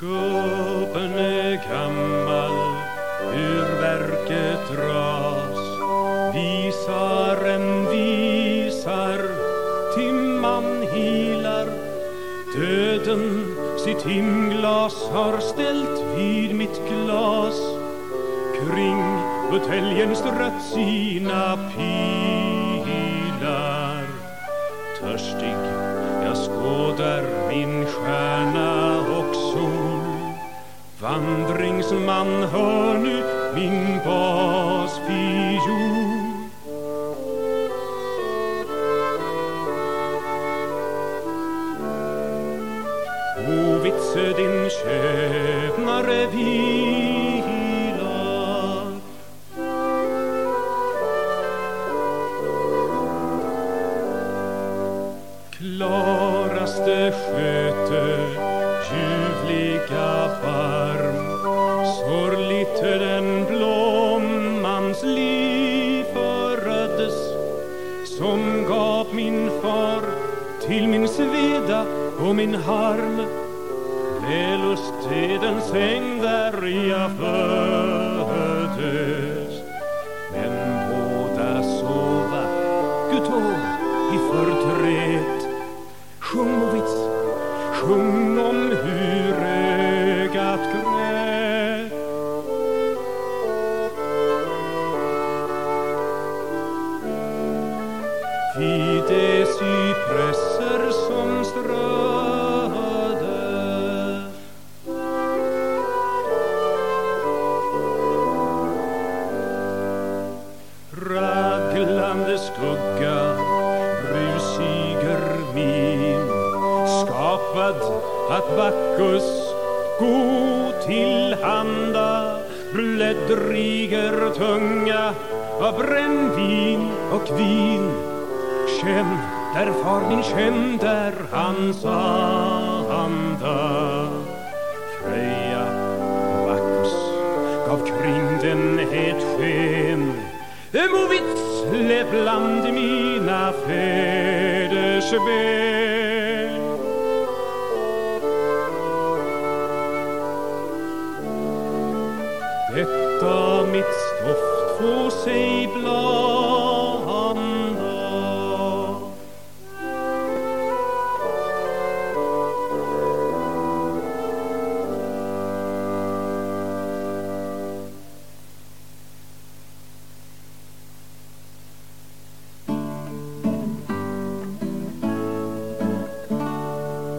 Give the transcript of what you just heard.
Gubben är gammal, ur verket dras. Visaren visar, timman hilar. Döden sitt timglas har ställt vid mitt glas. Kring buteljen strött sina pilar. Törstig jag skådar min själ. Vandringsman, hör nu min basfiol Ovitse din tjänare vilar. Klaraste sköte, ljuvliga varm som gav min far till min sveda och min harm. Välustedens säng där jag föddes. Men båda sova, Guteau, i förtret. Sjung och sjung om hur vid de cypresser som strödde Raglande skugga, brusiger min. Skapad att Bacchus gå tillhanda bläddriger tunga av brännvin och vin. Känn, där far min känn, där hans anda Freja och Bacchus gav kring den ett sken Movits vitsle bland mina fäders ben. Detta mitt stoft få sig